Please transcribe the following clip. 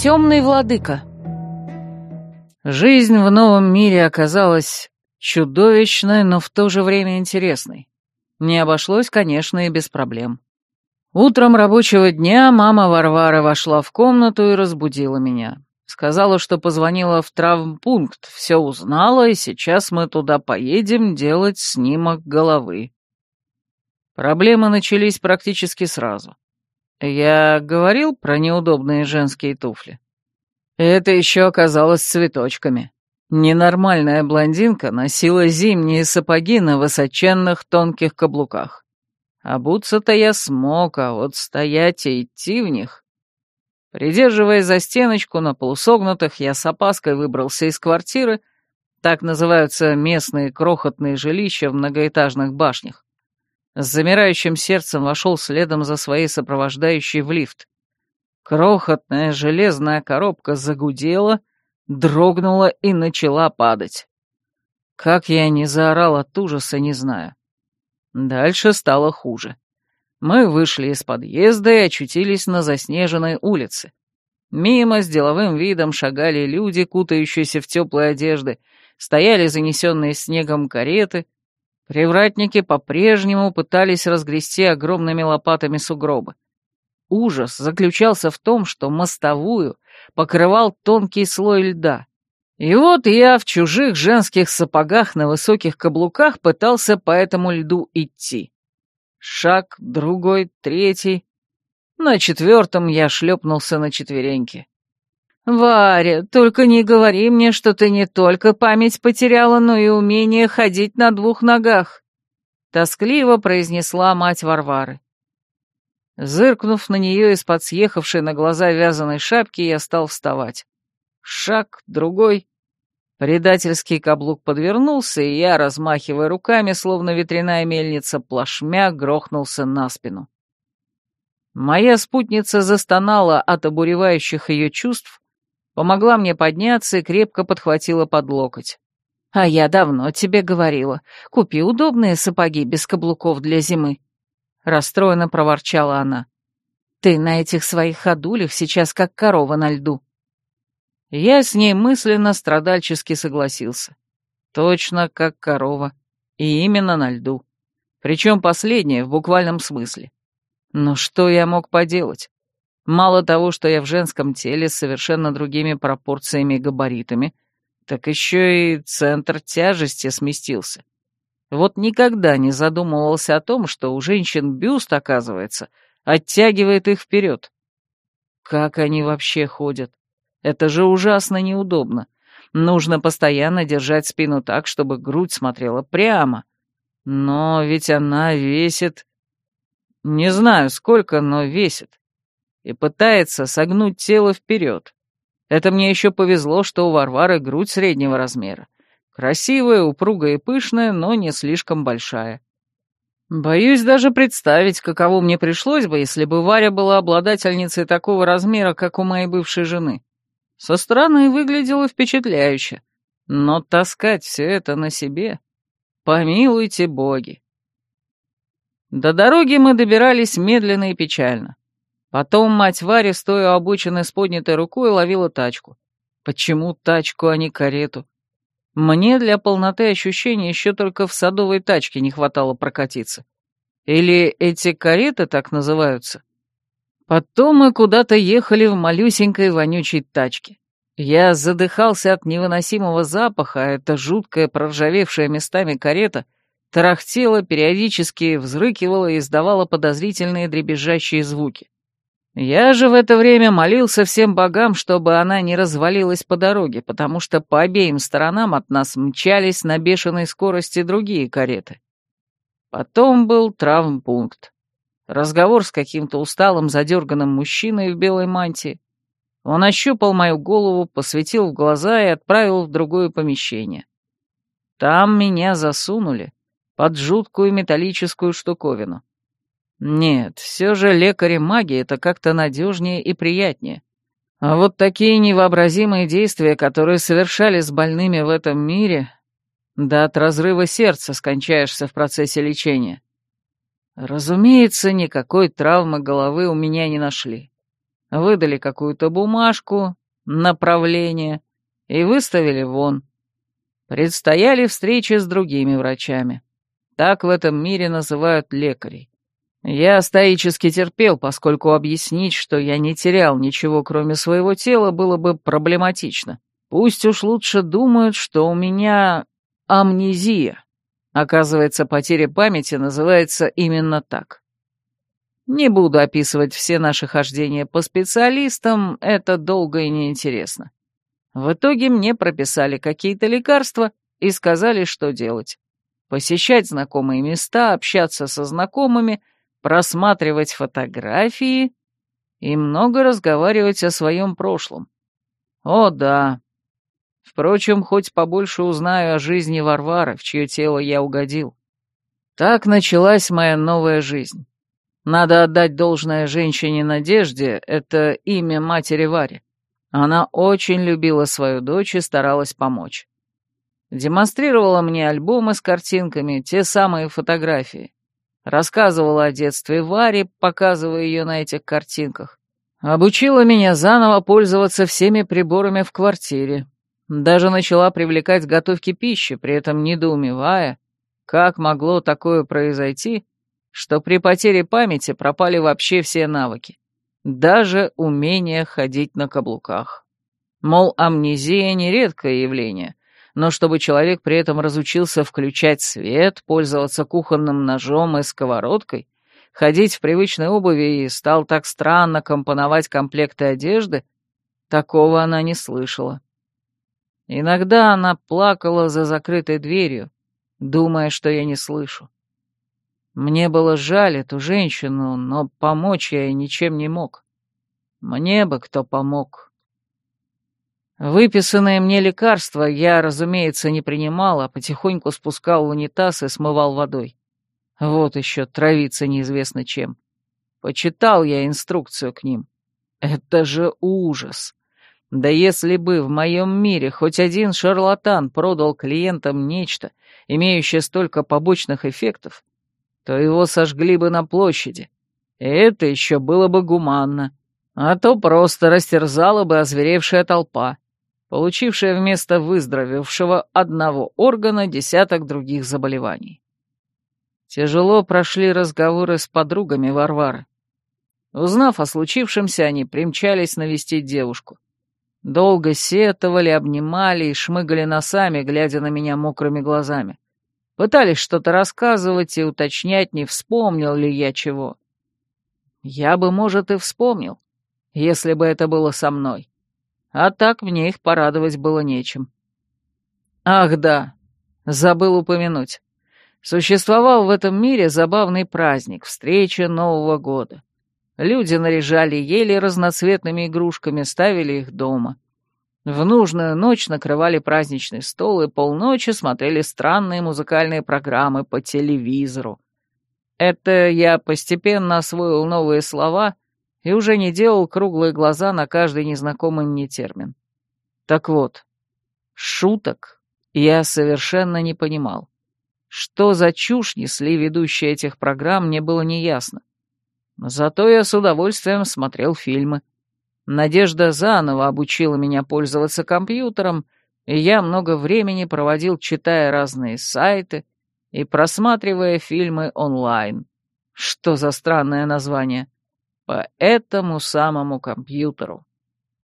Темный владыка. Жизнь в новом мире оказалась чудовищной, но в то же время интересной. Не обошлось, конечно, и без проблем. Утром рабочего дня мама Варвара вошла в комнату и разбудила меня. Сказала, что позвонила в травмпункт, все узнала, и сейчас мы туда поедем делать снимок головы. Проблемы начались практически сразу. Я говорил про неудобные женские туфли. Это еще оказалось цветочками. Ненормальная блондинка носила зимние сапоги на высоченных тонких каблуках. Обуться-то я смог, а вот стоять и идти в них... Придерживаясь за стеночку на полусогнутых, я с опаской выбрался из квартиры, так называются местные крохотные жилища в многоэтажных башнях. С замирающим сердцем вошел следом за своей сопровождающей в лифт. Крохотная железная коробка загудела, дрогнула и начала падать. Как я не заорал от ужаса, не знаю. Дальше стало хуже. Мы вышли из подъезда и очутились на заснеженной улице. Мимо с деловым видом шагали люди, кутающиеся в теплые одежды, стояли занесенные снегом кареты. Привратники по-прежнему пытались разгрести огромными лопатами сугробы. Ужас заключался в том, что мостовую покрывал тонкий слой льда. И вот я в чужих женских сапогах на высоких каблуках пытался по этому льду идти. Шаг, другой, третий. На четвертом я шлепнулся на четвереньки. «Варя, только не говори мне, что ты не только память потеряла, но и умение ходить на двух ногах», — тоскливо произнесла мать Варвары. Зыркнув на нее из-под съехавшей на глаза вязаной шапки, я стал вставать. Шаг, другой. Предательский каблук подвернулся, и я, размахивая руками, словно ветряная мельница, плашмя грохнулся на спину. Моя спутница застонала от обуревающих ее чувств, помогла мне подняться и крепко подхватила под локоть. «А я давно тебе говорила, купи удобные сапоги без каблуков для зимы. Расстроенно проворчала она. «Ты на этих своих ходулях сейчас как корова на льду». Я с ней мысленно страдальчески согласился. Точно как корова. И именно на льду. Причем последнее в буквальном смысле. Но что я мог поделать? Мало того, что я в женском теле с совершенно другими пропорциями и габаритами, так еще и центр тяжести сместился. Вот никогда не задумывался о том, что у женщин бюст, оказывается, оттягивает их вперед. Как они вообще ходят? Это же ужасно неудобно. Нужно постоянно держать спину так, чтобы грудь смотрела прямо. Но ведь она весит... Не знаю сколько, но весит. И пытается согнуть тело вперед. Это мне еще повезло, что у Варвары грудь среднего размера. Красивая, упругая и пышная, но не слишком большая. Боюсь даже представить, каково мне пришлось бы, если бы Варя была обладательницей такого размера, как у моей бывшей жены. Со стороны выглядело впечатляюще, но таскать все это на себе... Помилуйте боги. До дороги мы добирались медленно и печально. Потом мать Варя, стоя у обочины с поднятой рукой, ловила тачку. Почему тачку, а не карету? Мне для полноты ощущений еще только в садовой тачке не хватало прокатиться. Или эти кареты так называются? Потом мы куда-то ехали в малюсенькой вонючей тачке. Я задыхался от невыносимого запаха, а эта жуткая проржавевшая местами карета тарахтела, периодически взрыкивала и издавала подозрительные дребезжащие звуки. Я же в это время молился всем богам, чтобы она не развалилась по дороге, потому что по обеим сторонам от нас мчались на бешеной скорости другие кареты. Потом был травмпункт. Разговор с каким-то усталым задерганным мужчиной в белой мантии. Он ощупал мою голову, посветил в глаза и отправил в другое помещение. Там меня засунули под жуткую металлическую штуковину. Нет, все же лекари-маги — это как-то надежнее и приятнее. А вот такие невообразимые действия, которые совершали с больными в этом мире, да от разрыва сердца скончаешься в процессе лечения. Разумеется, никакой травмы головы у меня не нашли. выдали какую-то бумажку, направление и выставили вон. Предстояли встречи с другими врачами. Так в этом мире называют лекарей. Я стоически терпел, поскольку объяснить, что я не терял ничего, кроме своего тела, было бы проблематично. Пусть уж лучше думают, что у меня амнезия. Оказывается, потеря памяти называется именно так. Не буду описывать все наши хождения по специалистам, это долго и неинтересно. В итоге мне прописали какие-то лекарства и сказали, что делать. Посещать знакомые места, общаться со знакомыми, просматривать фотографии и много разговаривать о своем прошлом. О да. Впрочем, хоть побольше узнаю о жизни Варвары, в чье тело я угодил. Так началась моя новая жизнь. Надо отдать должное женщине Надежде, это имя матери Вари. Она очень любила свою дочь и старалась помочь. Демонстрировала мне альбомы с картинками, те самые фотографии. Рассказывала о детстве Вари, показывая ее на этих картинках. Обучила меня заново пользоваться всеми приборами в квартире. Даже начала привлекать к готовке пищи, при этом недоумевая, как могло такое произойти, что при потере памяти пропали вообще все навыки, даже умение ходить на каблуках. Мол, амнезия — не редкое явление, но чтобы человек при этом разучился включать свет, пользоваться кухонным ножом и сковородкой, ходить в привычной обуви и стал так странно компоновать комплекты одежды, такого она не слышала. Иногда она плакала за закрытой дверью, думая, что я не слышу. Мне было жаль эту женщину, но помочь я ей ничем не мог. Мне бы кто помог. Выписанные мне лекарства я, разумеется, не принимал, а потихоньку спускал в унитаз и смывал водой. Вот еще травиться неизвестно чем. Почитал я инструкцию к ним. Это же ужас. Да если бы в моем мире хоть один шарлатан продал клиентам нечто, имеющее столько побочных эффектов, то его сожгли бы на площади. Это еще было бы гуманно. А то просто растерзала бы озверевшая толпа, получившая вместо выздоровевшего одного органа десяток других заболеваний. Тяжело прошли разговоры с подругами Варвары. Узнав о случившемся, они примчались навестить девушку. Долго сетовали, обнимали и шмыгали носами, глядя на меня мокрыми глазами. Пытались что-то рассказывать и уточнять, не вспомнил ли я чего. Я бы, может, и вспомнил, если бы это было со мной. А так мне их порадовать было нечем. Ах да, забыл упомянуть. Существовал в этом мире забавный праздник — встреча Нового года. Люди наряжали ели разноцветными игрушками, ставили их дома. В нужную ночь накрывали праздничный стол и полночи смотрели странные музыкальные программы по телевизору. Это я постепенно освоил новые слова и уже не делал круглые глаза на каждый незнакомый мне термин. Так вот, шуток я совершенно не понимал. Что за чушь несли ведущие этих программ, мне было неясно. Зато я с удовольствием смотрел фильмы. Надежда заново обучила меня пользоваться компьютером, и я много времени проводил, читая разные сайты и просматривая фильмы онлайн. Что за странное название? По этому самому компьютеру.